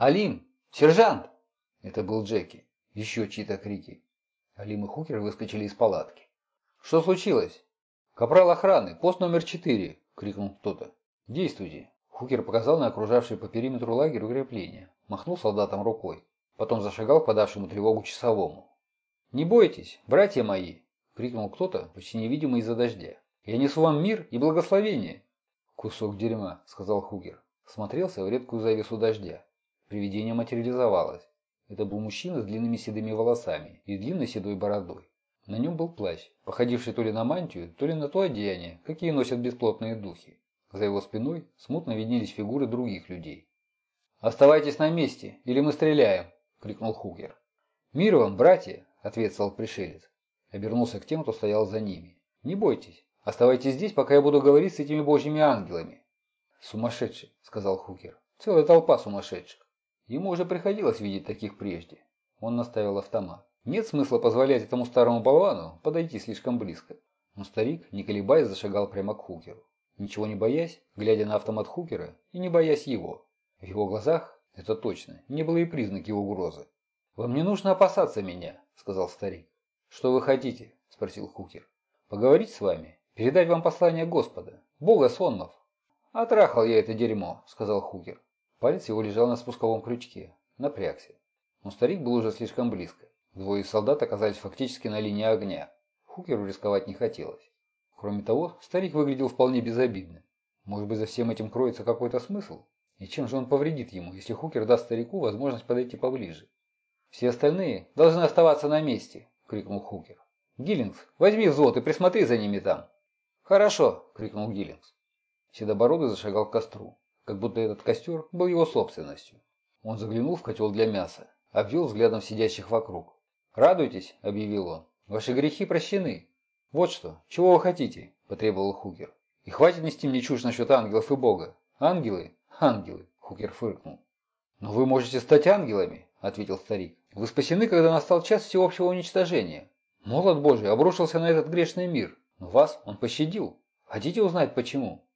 «Алим! Сержант!» Это был Джеки. Еще чьи-то крики. Алим и Хукер выскочили из палатки. «Что случилось?» «Капрал охраны, пост номер четыре!» — крикнул кто-то. «Действуйте!» Хукер показал на окружавший по периметру лагерь укрепления, махнул солдатам рукой. Потом зашагал к подавшему тревогу часовому. «Не бойтесь, братья мои!» — крикнул кто-то, почти невидимый из-за дождя. «Я несу вам мир и благословение!» «Кусок дерьма», — сказал Хугер. Смотрелся в редкую завесу дождя. Привидение материализовалось. Это был мужчина с длинными седыми волосами и длинной седой бородой. На нем был плащ, походивший то ли на мантию, то ли на то одеяние, какие носят бесплотные духи. За его спиной смутно виднелись фигуры других людей. «Оставайтесь на месте, или мы стреляем!» – крикнул Хугер. «Мир вам, братья!» – ответствовал пришелец. Обернулся к тем, кто стоял за ними. «Не бойтесь, оставайтесь здесь, пока я буду говорить с этими божьими ангелами». «Сумасшедший!» – сказал Хугер. «Целая толпа сумасшедших!» Ему уже приходилось видеть таких прежде. Он наставил автомат. Нет смысла позволять этому старому болвану подойти слишком близко. Но старик, не колебаясь, зашагал прямо к Хукеру. Ничего не боясь, глядя на автомат Хукера и не боясь его. В его глазах это точно, не было и признаки угрозы. «Вам не нужно опасаться меня», — сказал старик. «Что вы хотите?» — спросил Хукер. «Поговорить с вами? Передать вам послание Господа? Бога сонмов?» «Отрахал я это дерьмо», — сказал Хукер. Палец его лежал на спусковом крючке. Напрягся. Но старик был уже слишком близко. Двое солдат оказались фактически на линии огня. Хукеру рисковать не хотелось. Кроме того, старик выглядел вполне безобидно. Может быть, за всем этим кроется какой-то смысл? И чем же он повредит ему, если Хукер даст старику возможность подойти поближе? «Все остальные должны оставаться на месте!» – крикнул Хукер. «Гиллингс, возьми взвод и присмотри за ними там!» «Хорошо!» – крикнул Гиллингс. Седобородый зашагал к костру, как будто этот костер был его собственностью. Он заглянул в котел для мяса, обвел взглядом сидящих вокруг. «Радуйтесь!» – объявил он. «Ваши грехи прощены!» «Вот что, чего вы хотите?» – потребовал Хукер. «И хватит нести мне чушь насчет ангелов и Бога. Ангелы «Ангелы», — Хукер фыркнул. «Но вы можете стать ангелами», — ответил старик. «Вы спасены, когда настал час всеобщего уничтожения. Молот Божий обрушился на этот грешный мир, но вас он пощадил. Хотите узнать, почему?»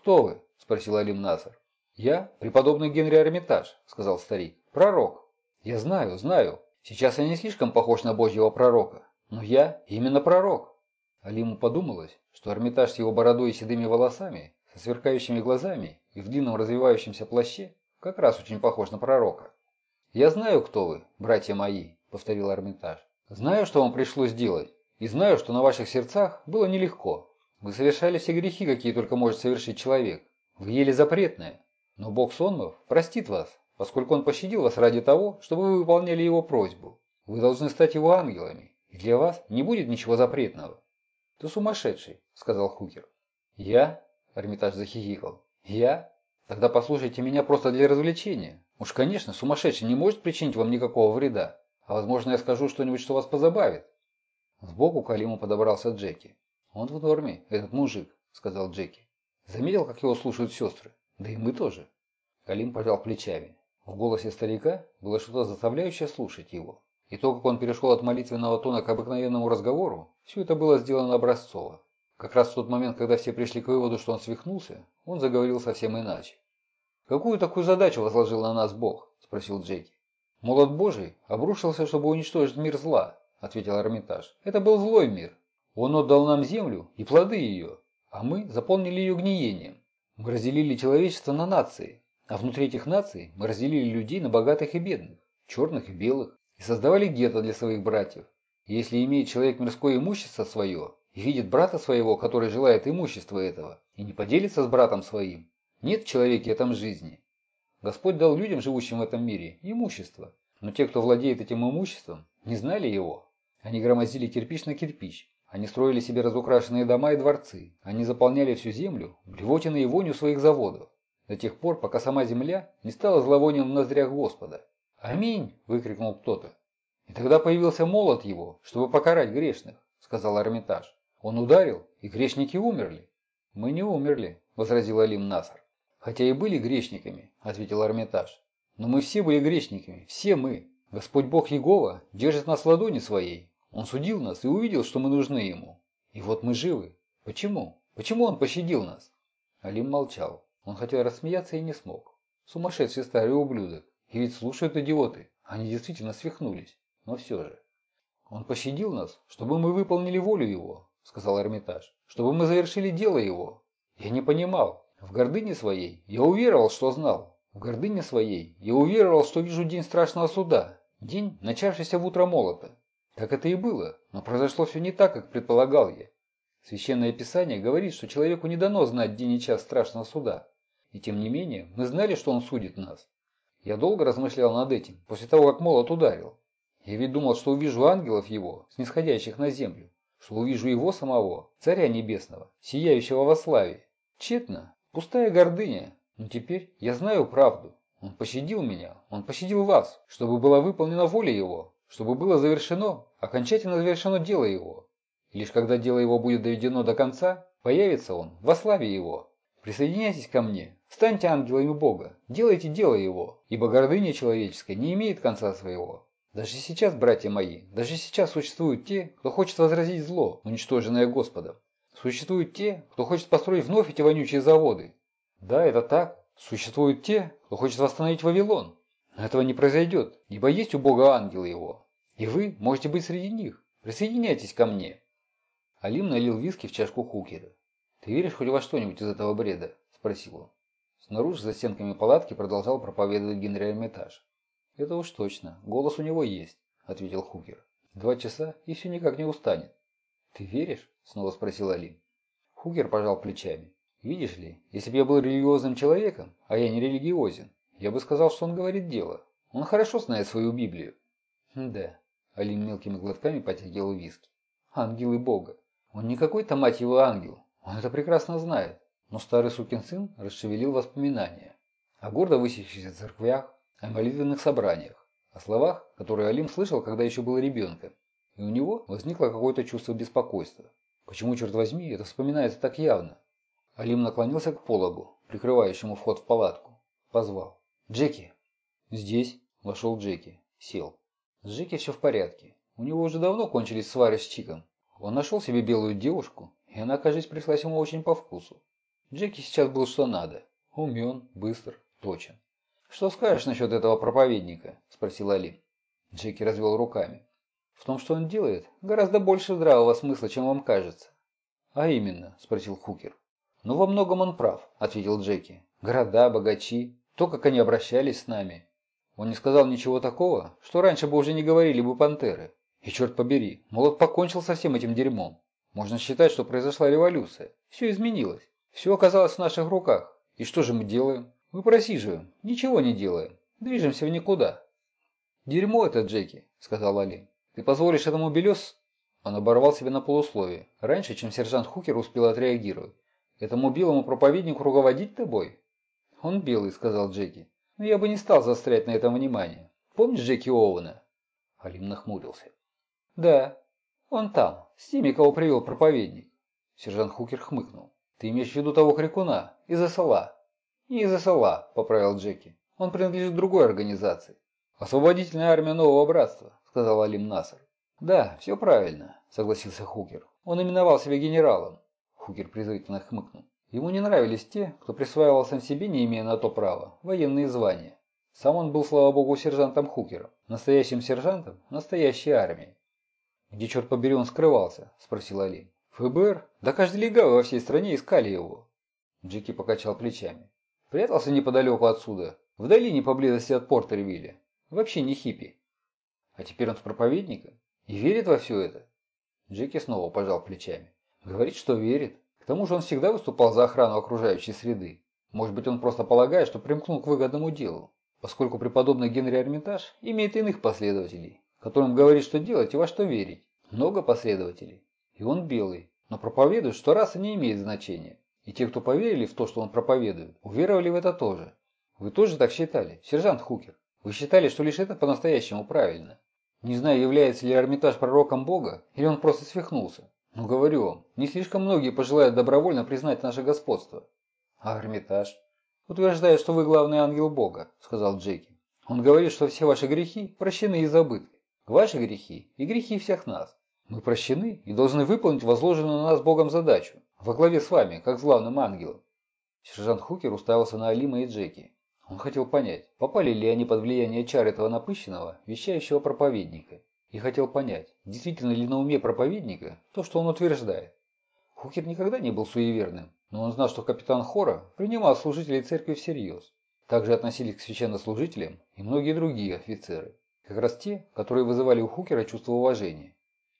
«Кто вы?» – спросил Алим Насар. «Я преподобный Генри Армитаж», – сказал старик. «Пророк». «Я знаю, знаю. Сейчас я не слишком похож на божьего пророка, но я именно пророк». Алиму подумалось, что Армитаж с его бородой и седыми волосами со сверкающими глазами и в длинном развивающемся плаще, как раз очень похож на пророка. «Я знаю, кто вы, братья мои», — повторил Армитаж. «Знаю, что вам пришлось делать, и знаю, что на ваших сердцах было нелегко. Вы совершали все грехи, какие только может совершить человек. Вы ели запретное. Но Бог Сонмов простит вас, поскольку Он пощадил вас ради того, чтобы вы выполняли Его просьбу. Вы должны стать Его ангелами, и для вас не будет ничего запретного». «Ты сумасшедший», — сказал Хукер. «Я? Эрмитаж захихикал. «Я? Тогда послушайте меня просто для развлечения. Уж, конечно, сумасшедший не может причинить вам никакого вреда. А возможно, я скажу что-нибудь, что вас позабавит». Сбоку к Алиму подобрался Джеки. «Он в норме, этот мужик», — сказал Джеки. Заметил, как его слушают сестры? Да и мы тоже. Калим пожал плечами. В голосе старика было что-то заставляющее слушать его. И то, как он перешел от молитвенного тона к обыкновенному разговору, все это было сделано образцово. Как раз в тот момент, когда все пришли к выводу, что он свихнулся, он заговорил совсем иначе. «Какую такую задачу возложил на нас Бог?» – спросил Джеки. «Молот Божий обрушился, чтобы уничтожить мир зла», – ответил Армитаж. «Это был злой мир. Он отдал нам землю и плоды ее, а мы заполнили ее гниением. Мы разделили человечество на нации, а внутри этих наций мы разделили людей на богатых и бедных, черных и белых, и создавали гетто для своих братьев. И если имеет человек мирское имущество свое, и видит брата своего, который желает имущества этого, и не поделится с братом своим. Нет в человеке этом жизни. Господь дал людям, живущим в этом мире, имущество. Но те, кто владеет этим имуществом, не знали его. Они громоздили кирпич на кирпич. Они строили себе разукрашенные дома и дворцы. Они заполняли всю землю блевотиной и вонью своих заводов. До тех пор, пока сама земля не стала зловонием в ноздрях Господа. «Аминь!» – выкрикнул кто-то. И тогда появился молот его, чтобы покарать грешных, сказал Армитаж. Он ударил, и грешники умерли. Мы не умерли, возразил Алим Насар. Хотя и были грешниками, ответил Армитаж. Но мы все были грешниками, все мы. Господь Бог Егова держит нас в ладони своей. Он судил нас и увидел, что мы нужны ему. И вот мы живы. Почему? Почему он пощадил нас? Алим молчал. Он хотел рассмеяться и не смог. Сумасшедший старый ублюдок. И ведь слушают идиоты. Они действительно свихнулись. Но все же. Он пощадил нас, чтобы мы выполнили волю его, сказал Эрмитаж. Чтобы мы завершили дело его. Я не понимал. В гордыне своей я уверовал, что знал. В гордыне своей я уверовал, что вижу день страшного суда. День, начавшийся в утро молота. Так это и было, но произошло все не так, как предполагал я. Священное Писание говорит, что человеку не дано знать день и час страшного суда. И тем не менее, мы знали, что он судит нас. Я долго размышлял над этим, после того, как молот ударил. Я ведь думал, что увижу ангелов его, снисходящих на землю, что увижу его самого, царя небесного, сияющего во славе. Тщетно, пустая гордыня. Но теперь я знаю правду. Он пощадил меня, он пощадил вас, чтобы была выполнена воля его, чтобы было завершено, окончательно завершено дело его. Лишь когда дело его будет доведено до конца, появится он во славе его. Присоединяйтесь ко мне, станьте ангелами Бога, делайте дело его, ибо гордыня человеческая не имеет конца своего. Даже сейчас, братья мои, даже сейчас существуют те, кто хочет возразить зло, уничтоженное Господом. Существуют те, кто хочет построить вновь эти вонючие заводы. Да, это так. Существуют те, кто хочет восстановить Вавилон. Этого не произойдет, ибо есть у Бога ангелы его. И вы можете быть среди них. Присоединяйтесь ко мне. Алим налил виски в чашку Хукера. «Ты веришь хоть во что-нибудь из этого бреда?» – спросил он. Снаружи, за стенками палатки, продолжал проповедовать Генри Эрмитаж. «Это уж точно. Голос у него есть», – ответил Хукер. «Два часа и все никак не устанет». «Ты веришь?» – снова спросил Алим. Хукер пожал плечами. «Видишь ли, если бы я был религиозным человеком, а я не религиозен, я бы сказал, что он говорит дело. Он хорошо знает свою Библию». «Да». Алим мелкими глотками потягивал виски. «Ангелы Бога. Он не какой-то, мать его, ангел. Он это прекрасно знает. Но старый сукин сын расшевелил воспоминания. О гордо высящихся церквях, о молитвенных собраниях, о словах, которые Алим слышал, когда еще был ребенком. И у него возникло какое-то чувство беспокойства. Почему, черт возьми, это вспоминается так явно? Алим наклонился к пологу, прикрывающему вход в палатку. Позвал. «Джеки!» «Здесь!» – вошел Джеки. Сел. С Джеки все в порядке. У него уже давно кончились свары с Чиком. Он нашел себе белую девушку, и она, кажется, пришлась ему очень по вкусу. Джеки сейчас был что надо. Умен, быстр, точен. «Что скажешь насчет этого проповедника?» – спросил Али. Джеки развел руками. «В том, что он делает, гораздо больше здравого смысла, чем вам кажется». «А именно?» – спросил Хукер. «Ну, во многом он прав», – ответил Джеки. «Города, богачи, то, как они обращались с нами. Он не сказал ничего такого, что раньше бы уже не говорили бы пантеры. И черт побери, молот покончил со всем этим дерьмом. Можно считать, что произошла революция. Все изменилось. Все оказалось в наших руках. И что же мы делаем? Мы просиживаем. Ничего не делаем. Движемся в никуда. «Дерьмо это, Джеки», — сказал Али. «Ты позволишь этому белес...» Он оборвал себя на полусловие, раньше, чем сержант Хукер успел отреагировать. «Этому белому проповеднику руководить тобой?» «Он белый», — сказал Джеки. «Но я бы не стал заострять на этом внимание. Помнишь Джеки Оуэна?» Алим нахмурился. «Да, он там, с теми, кого привел проповедник». Сержант Хукер хмыкнул. «Ты имеешь в виду того крикуна? Из СЛА?» «Не из СЛА», – поправил Джеки. «Он принадлежит другой организации». «Освободительная армия Нового Братства», – сказал Алим Насар. «Да, все правильно», – согласился Хукер. «Он именовал себя генералом». Хукер презрительно хмыкнул. Ему не нравились те, кто присваивал сам себе, не имея на то права, военные звания. Сам он был, слава богу, сержантом Хукером, настоящим сержантом настоящей армии. «Где, черт побери, он скрывался?» – спросил Али. «ФБР? Да каждый легавый во всей стране искали его». Джеки покачал плечами. «Прятался неподалеку отсюда, в долине поблизости от Портервилля. Вообще не хиппи. А теперь он с проповедника и верит во все это?» Джеки снова пожал плечами. «Говорит, что верит. Тому же он всегда выступал за охрану окружающей среды. Может быть, он просто полагает, что примкнул к выгодному делу, поскольку преподобный Генри Армитаж имеет иных последователей, которым говорит, что делать и во что верить. Много последователей. И он белый, но проповедует, что раса не имеет значения. И те, кто поверили в то, что он проповедует, уверовали в это тоже. Вы тоже так считали, сержант Хукер? Вы считали, что лишь это по-настоящему правильно? Не знаю, является ли Армитаж пророком Бога, или он просто свихнулся. Но говорю вам, не слишком многие пожелают добровольно признать наше господство. А Армитаж? Утверждает, что вы главный ангел Бога, сказал Джеки. Он говорит, что все ваши грехи прощены и забыты. Ваши грехи и грехи всех нас. Мы прощены и должны выполнить возложенную на нас Богом задачу, во главе с вами, как с главным ангелом. Сержант Хукер уставился на Алима и Джеки. Он хотел понять, попали ли они под влияние чар этого напыщенного, вещающего проповедника. И хотел понять, действительно ли на уме проповедника то, что он утверждает. Хукер никогда не был суеверным, но он знал, что капитан Хора принимал служителей церкви всерьез. Также относились к священнослужителям и многие другие офицеры. Как раз те, которые вызывали у Хукера чувство уважения.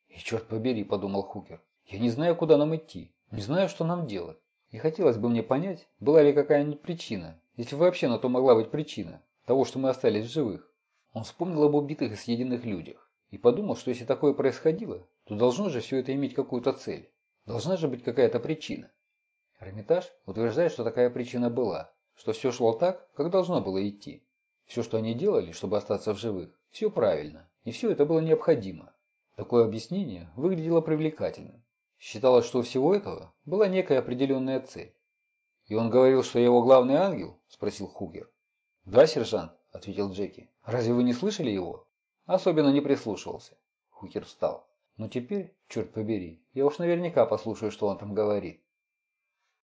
«И черт побери», – подумал Хукер, – «я не знаю, куда нам идти, не знаю, что нам делать. И хотелось бы мне понять, была ли какая-нибудь причина, если вообще на то могла быть причина, того, что мы остались в живых». Он вспомнил об убитых и съеденных людях и подумал, что если такое происходило, то должно же все это иметь какую-то цель. Должна же быть какая-то причина. Эрмитаж утверждает, что такая причина была, что все шло так, как должно было идти. Все, что они делали, чтобы остаться в живых, все правильно, и все это было необходимо. Такое объяснение выглядело привлекательным. Считалось, что у всего этого была некая определенная цель. «И он говорил, что его главный ангел?» – спросил Хугер. «Да, сержант», – ответил Джеки. «Разве вы не слышали его?» «Особенно не прислушивался». Хукер встал. «Но теперь, черт побери, я уж наверняка послушаю, что он там говорит».